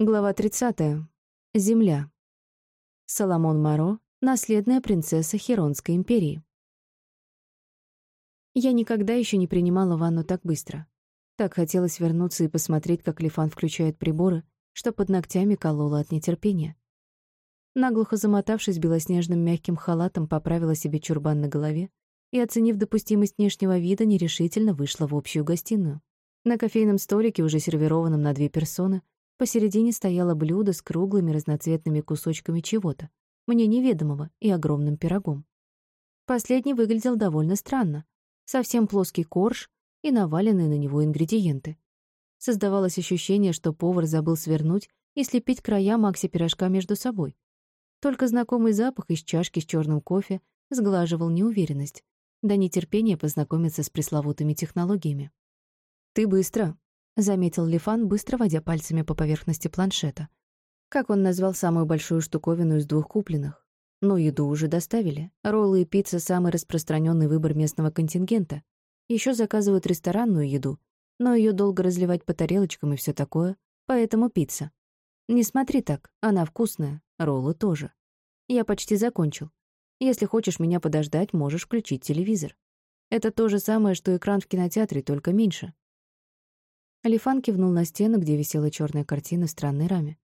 Глава 30. Земля. Соломон Маро, наследная принцесса Херонской империи. Я никогда еще не принимала ванну так быстро. Так хотелось вернуться и посмотреть, как Лифан включает приборы, что под ногтями кололо от нетерпения. Наглухо замотавшись белоснежным мягким халатом, поправила себе чурбан на голове и, оценив допустимость внешнего вида, нерешительно вышла в общую гостиную. На кофейном столике, уже сервированном на две персоны, Посередине стояло блюдо с круглыми разноцветными кусочками чего-то, мне неведомого, и огромным пирогом. Последний выглядел довольно странно. Совсем плоский корж и наваленные на него ингредиенты. Создавалось ощущение, что повар забыл свернуть и слепить края Макси пирожка между собой. Только знакомый запах из чашки с черным кофе сглаживал неуверенность, да нетерпение познакомиться с пресловутыми технологиями. «Ты быстро», заметил Лифан, быстро водя пальцами по поверхности планшета. Как он назвал самую большую штуковину из двух купленных? Но еду уже доставили. Роллы и пицца — самый распространенный выбор местного контингента. Еще заказывают ресторанную еду, но ее долго разливать по тарелочкам и все такое, поэтому пицца. Не смотри так, она вкусная, роллы тоже. Я почти закончил. Если хочешь меня подождать, можешь включить телевизор. Это то же самое, что экран в кинотеатре, только меньше. Алифан кивнул на стену, где висела черная картина в странной раме.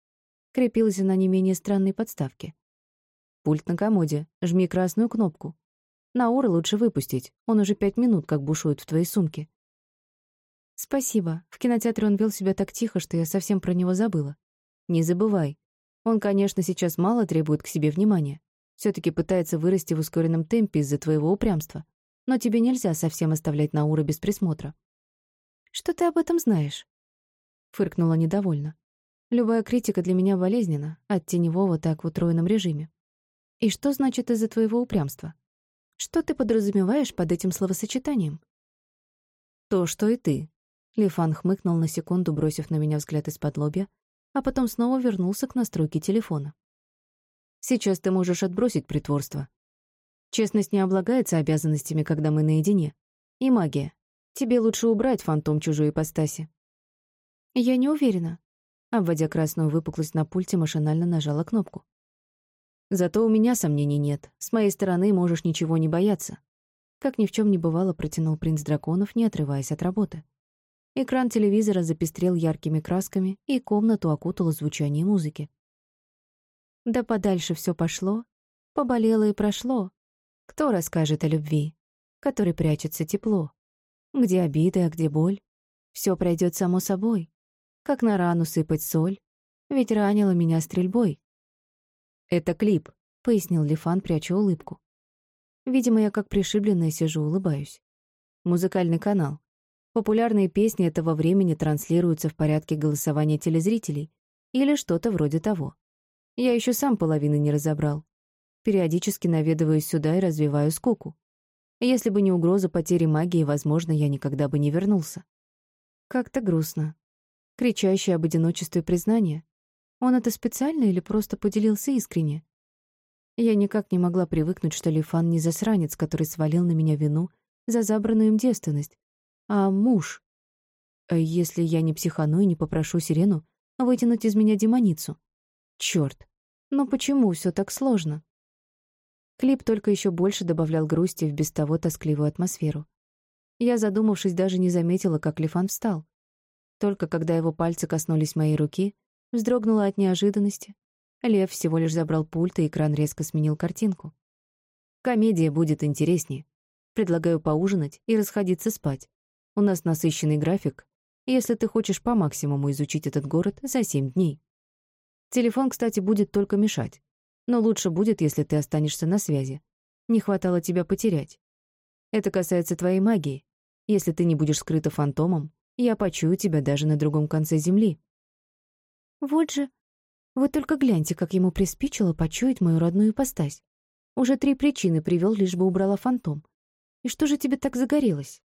Крепилась она не менее странной подставке. «Пульт на комоде. Жми красную кнопку. Наура лучше выпустить. Он уже пять минут как бушует в твоей сумке». «Спасибо. В кинотеатре он вел себя так тихо, что я совсем про него забыла. Не забывай. Он, конечно, сейчас мало требует к себе внимания. все таки пытается вырасти в ускоренном темпе из-за твоего упрямства. Но тебе нельзя совсем оставлять Наура без присмотра. «Что ты об этом знаешь?» Фыркнула недовольно. «Любая критика для меня болезненна, от теневого так в утроенном режиме. И что значит из-за твоего упрямства? Что ты подразумеваешь под этим словосочетанием?» «То, что и ты», — Лифан хмыкнул на секунду, бросив на меня взгляд из-под лобья, а потом снова вернулся к настройке телефона. «Сейчас ты можешь отбросить притворство. Честность не облагается обязанностями, когда мы наедине. И магия. Тебе лучше убрать фантом чужой ипостаси». «Я не уверена». Обводя красную выпуклость на пульте, машинально нажала кнопку. «Зато у меня сомнений нет. С моей стороны можешь ничего не бояться». Как ни в чем не бывало, протянул принц драконов, не отрываясь от работы. Экран телевизора запестрел яркими красками, и комнату окутало звучание музыки. Да подальше все пошло, поболело и прошло. Кто расскажет о любви, которой прячется тепло? Где обиды, а где боль? Все пройдет само собой. Как на рану сыпать соль. Ведь ранила меня стрельбой. «Это клип», — пояснил Лифан, пряча улыбку. Видимо, я как пришибленная сижу, улыбаюсь. Музыкальный канал. Популярные песни этого времени транслируются в порядке голосования телезрителей или что-то вроде того. Я еще сам половины не разобрал. Периодически наведываюсь сюда и развиваю скуку. Если бы не угроза потери магии, возможно, я никогда бы не вернулся. Как-то грустно. Кричащее об одиночестве признание. Он это специально или просто поделился искренне? Я никак не могла привыкнуть, что Лифан не засранец, который свалил на меня вину за забранную им девственность, а муж. А если я не психану и не попрошу Сирену вытянуть из меня демоницу? Чёрт, но почему все так сложно? Клип только еще больше добавлял грусти в без того тоскливую атмосферу. Я, задумавшись, даже не заметила, как Лифан встал. Только когда его пальцы коснулись моей руки, вздрогнула от неожиданности. Лев всего лишь забрал пульт, и экран резко сменил картинку. «Комедия будет интереснее. Предлагаю поужинать и расходиться спать. У нас насыщенный график, если ты хочешь по максимуму изучить этот город за семь дней. Телефон, кстати, будет только мешать. Но лучше будет, если ты останешься на связи. Не хватало тебя потерять. Это касается твоей магии. Если ты не будешь скрыта фантомом, я почую тебя даже на другом конце земли. Вот же. Вы только гляньте, как ему приспичило почуять мою родную ипостась. Уже три причины привел, лишь бы убрала фантом. И что же тебе так загорелось?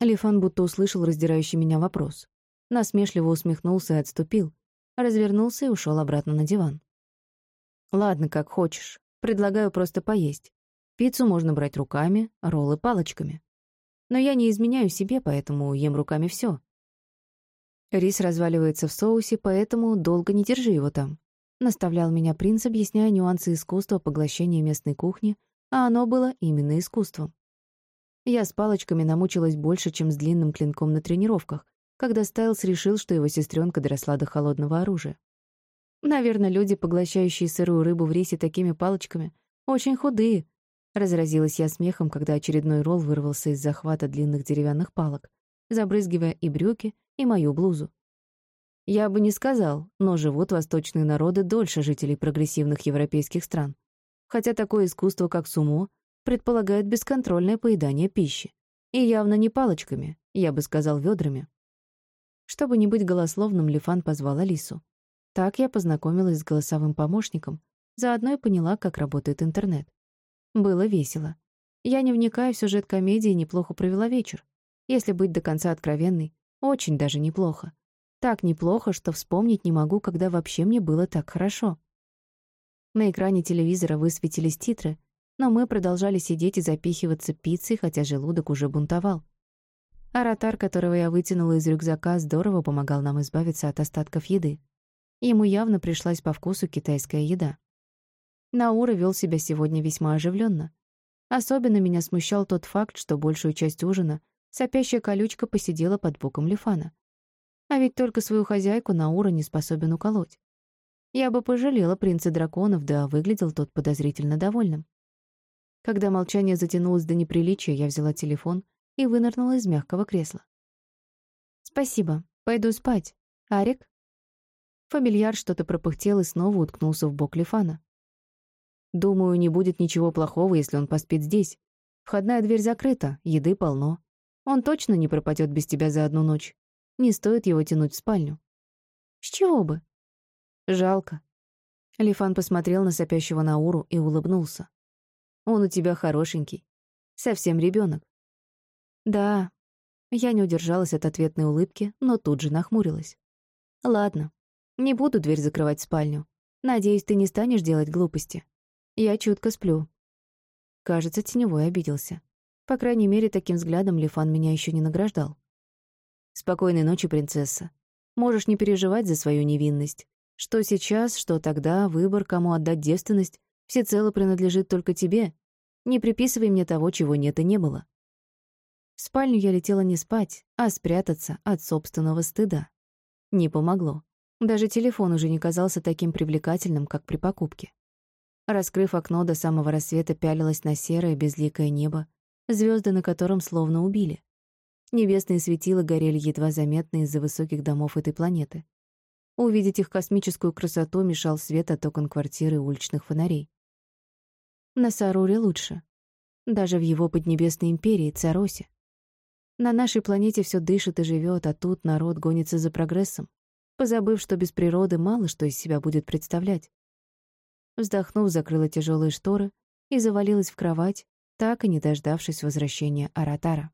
Алифан будто услышал раздирающий меня вопрос. Насмешливо усмехнулся и отступил. Развернулся и ушел обратно на диван. Ладно, как хочешь. Предлагаю просто поесть. Пиццу можно брать руками, роллы палочками. Но я не изменяю себе, поэтому ем руками все. Рис разваливается в соусе, поэтому долго не держи его там. Наставлял меня принц, объясняя нюансы искусства поглощения местной кухни, а оно было именно искусством. Я с палочками намучилась больше, чем с длинным клинком на тренировках, когда Стайлс решил, что его сестренка доросла до холодного оружия. Наверное, люди, поглощающие сырую рыбу в рисе такими палочками, очень худые. Разразилась я смехом, когда очередной ролл вырвался из захвата длинных деревянных палок, забрызгивая и брюки, и мою блузу. Я бы не сказал, но живут восточные народы дольше жителей прогрессивных европейских стран. Хотя такое искусство, как сумо, предполагает бесконтрольное поедание пищи. И явно не палочками, я бы сказал, ведрами. Чтобы не быть голословным, Лифан позвал Алису. Так я познакомилась с голосовым помощником, заодно и поняла, как работает интернет. Было весело. Я, не вникая в сюжет комедии, неплохо провела вечер. Если быть до конца откровенной, очень даже неплохо. Так неплохо, что вспомнить не могу, когда вообще мне было так хорошо. На экране телевизора высветились титры, но мы продолжали сидеть и запихиваться пиццей, хотя желудок уже бунтовал. Аратар, которого я вытянула из рюкзака, здорово помогал нам избавиться от остатков еды. Ему явно пришлась по вкусу китайская еда. Наура вел себя сегодня весьма оживленно. Особенно меня смущал тот факт, что большую часть ужина сопящая колючка посидела под боком Лифана. А ведь только свою хозяйку Наура не способен уколоть. Я бы пожалела принца драконов, да выглядел тот подозрительно довольным. Когда молчание затянулось до неприличия, я взяла телефон и вынырнула из мягкого кресла. «Спасибо. Пойду спать. Арик?» Фамильяр что-то пропыхтел и снова уткнулся в бок Лифана. «Думаю, не будет ничего плохого, если он поспит здесь. Входная дверь закрыта, еды полно. Он точно не пропадет без тебя за одну ночь. Не стоит его тянуть в спальню». «С чего бы?» «Жалко». Лифан посмотрел на сопящего Науру и улыбнулся. Он у тебя хорошенький. Совсем ребенок. Да. Я не удержалась от ответной улыбки, но тут же нахмурилась. Ладно. Не буду дверь закрывать в спальню. Надеюсь, ты не станешь делать глупости. Я чутко сплю. Кажется, Теневой обиделся. По крайней мере, таким взглядом Лифан меня еще не награждал. Спокойной ночи, принцесса. Можешь не переживать за свою невинность. Что сейчас, что тогда, выбор, кому отдать девственность, всецело принадлежит только тебе. Не приписывай мне того, чего нет и не было. В спальню я летела не спать, а спрятаться от собственного стыда. Не помогло. Даже телефон уже не казался таким привлекательным, как при покупке. Раскрыв окно до самого рассвета, пялилась на серое безликое небо, звезды на котором словно убили. Небесные светила горели едва заметно из-за высоких домов этой планеты. Увидеть их космическую красоту мешал свет от окон квартиры и уличных фонарей. На Саруре лучше. Даже в его поднебесной империи, Царосе. На нашей планете все дышит и живет, а тут народ гонится за прогрессом, позабыв, что без природы мало что из себя будет представлять. Вздохнув, закрыла тяжелые шторы и завалилась в кровать, так и не дождавшись возвращения Аратара.